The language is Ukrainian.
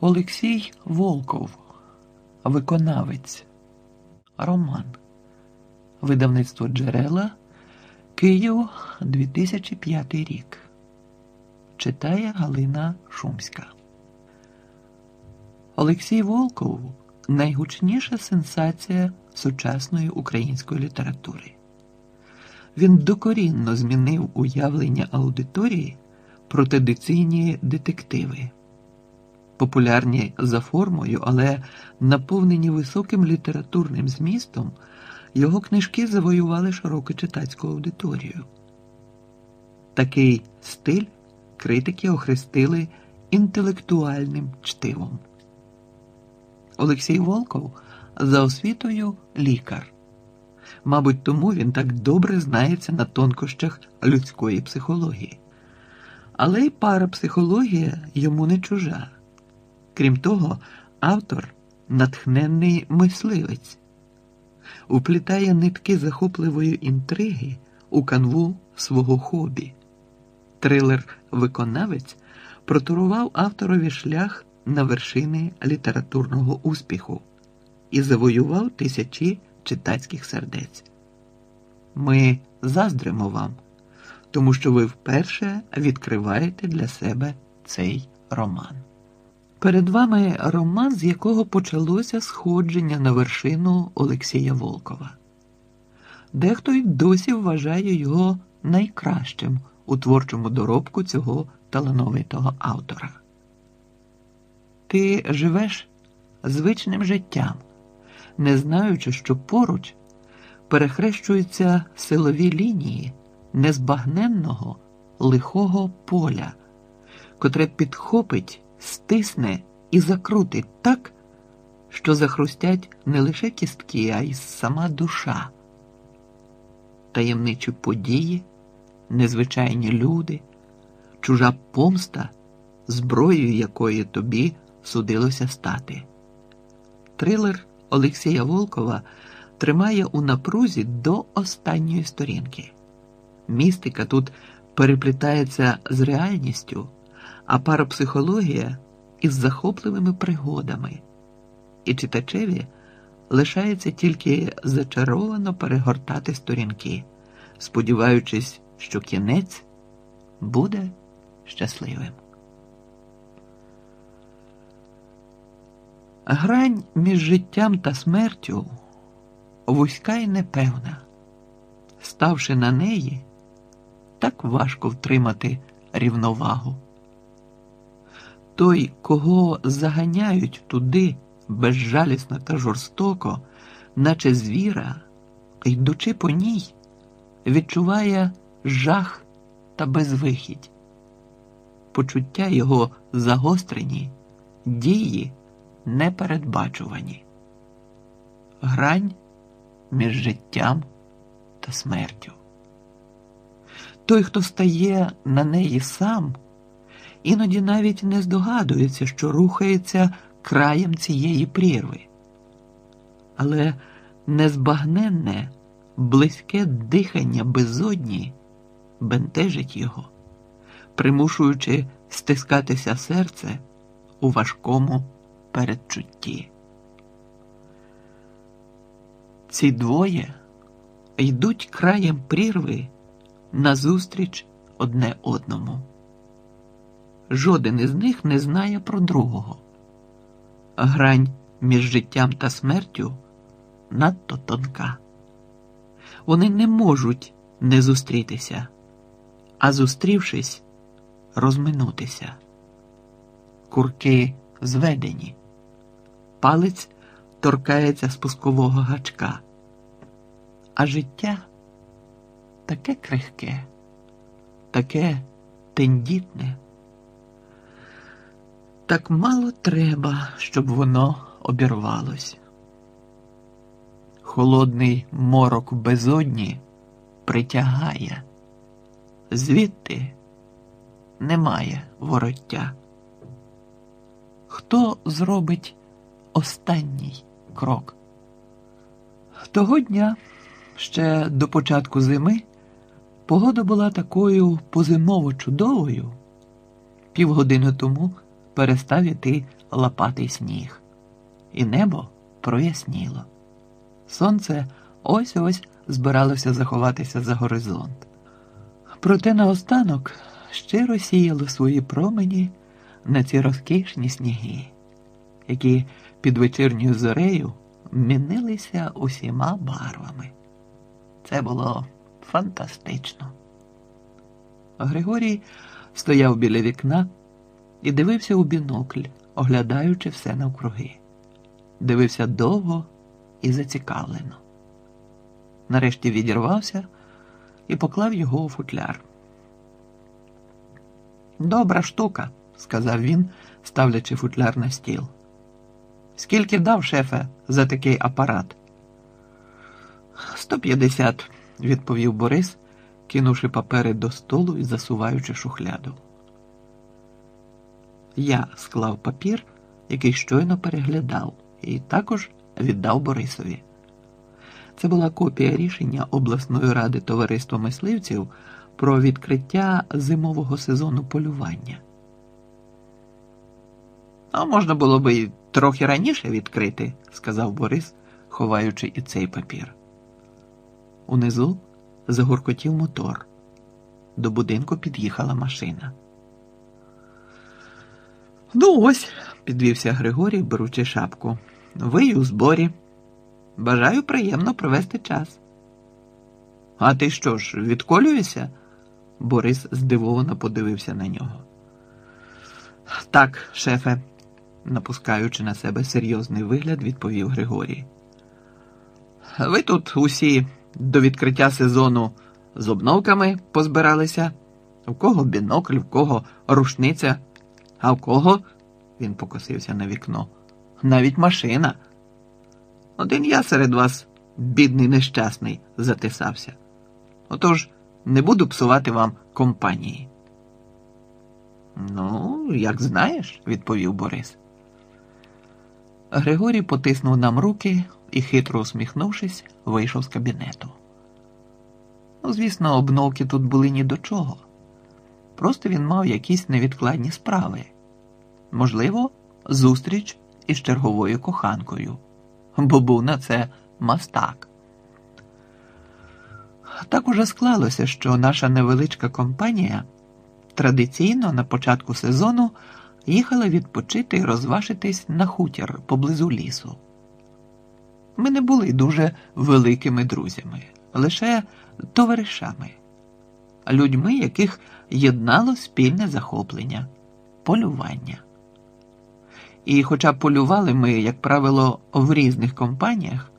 Олексій Волков, виконавець, Роман, видавництво джерела, Київ 2005 рік. Читає Галина Шумська. Олексій Волков найгучніша сенсація сучасної української літератури. Він докорінно змінив уявлення аудиторії про традиційні детективи популярні за формою, але наповнені високим літературним змістом, його книжки завоювали широку читацьку аудиторію. Такий стиль критики охрестили інтелектуальним чтивом. Олексій Волков за освітою лікар. Мабуть, тому він так добре знається на тонкощах людської психології. Але й парапсихологія йому не чужа. Крім того, автор натхненний мисливець, уплітає нитки захопливої інтриги у канву свого хобі. Трилер-виконавець протурував авторові шлях на вершини літературного успіху і завоював тисячі читацьких сердець. Ми заздримо вам, тому що ви вперше відкриваєте для себе цей роман. Перед вами роман, з якого почалося сходження на вершину Олексія Волкова. Дехто й досі вважає його найкращим у творчому доробку цього талановитого автора. Ти живеш звичним життям, не знаючи, що поруч перехрещуються силові лінії незбагненного лихого поля, котре підхопить стисне і закрутить так, що захрустять не лише кістки, а й сама душа. Таємничі події, незвичайні люди, чужа помста, зброєю якої тобі судилося стати. Трилер Олексія Волкова тримає у напрузі до останньої сторінки. Містика тут переплітається з реальністю а парапсихологія із захопливими пригодами, і читачеві лишається тільки зачаровано перегортати сторінки, сподіваючись, що кінець буде щасливим. Грань між життям та смертю вузька і непевна. Ставши на неї, так важко втримати рівновагу той, кого заганяють туди безжалісно та жорстоко, наче звіра, йдучи по ній, відчуває жах та безвихідь. Почуття його загострені, дії непередбачувані. Грань між життям та смертю. Той, хто стає на неї сам іноді навіть не здогадується, що рухається краєм цієї прірви. Але незбагненне, близьке дихання безодні бентежить його, примушуючи стискатися серце у важкому передчутті. Ці двоє йдуть краєм прірви назустріч одне одному жоден із них не знає про другого. Грань між життям та смертю надто тонка. Вони не можуть не зустрітися, а зустрівшись, розминутися. Курки зведені, палець торкається спускового гачка, а життя таке крихке, таке тендітне. Так мало треба, щоб воно обірвалось. Холодний морок безодні притягає, звідти немає вороття. Хто зробить останній крок? Того дня, ще до початку зими, погода була такою позимово чудовою, півгодини тому. Перестав іти лапатий сніг, і небо проясніло. Сонце ось ось збиралося заховатися за горизонт. Проте наостанок щиро сіяло свої промені на ці розкішні сніги, які під вечірньою зорею мінилися усіма барвами. Це було фантастично. Григорій стояв біля вікна і дивився у бінокль, оглядаючи все навкруги. Дивився довго і зацікавлено. Нарешті відірвався і поклав його у футляр. Добра штука, сказав він, ставлячи футляр на стіл. Скільки дав шефе за такий апарат? Сто п'ятдесят, відповів Борис, кинувши папери до столу і засуваючи шухляду. Я склав папір, який щойно переглядав, і також віддав Борисові. Це була копія рішення обласної ради товариства мисливців про відкриття зимового сезону полювання. А можна було би й трохи раніше відкрити, сказав Борис, ховаючи і цей папір. Унизу загуркотів мотор. До будинку під'їхала машина. Ну, ось, підвівся Григорій, беручи шапку. Ви у зборі. Бажаю приємно провести час. А ти що ж, відколюєшся? Борис здивовано подивився на нього. Так, шефе, напускаючи на себе серйозний вигляд, відповів Григорій. Ви тут усі до відкриття сезону з обновками позбиралися, у кого бінокль, в кого рушниця, а в кого, він покосився на вікно, навіть машина. Один я серед вас, бідний нещасний, затисався. Отож не буду псувати вам компанії. Ну, як знаєш, відповів Борис. Григорій потиснув нам руки і, хитро усміхнувшись, вийшов з кабінету. Ну, звісно, обновки тут були ні до чого. Просто він мав якісь невідкладні справи. Можливо, зустріч із черговою коханкою, бо був на це мастак. Так уже склалося, що наша невеличка компанія традиційно на початку сезону їхала відпочити і розважитись на хутір поблизу лісу. Ми не були дуже великими друзями, лише товаришами, людьми, яких єднало спільне захоплення, полювання. І, хоча полювали ми, як правило, в різних компаніях,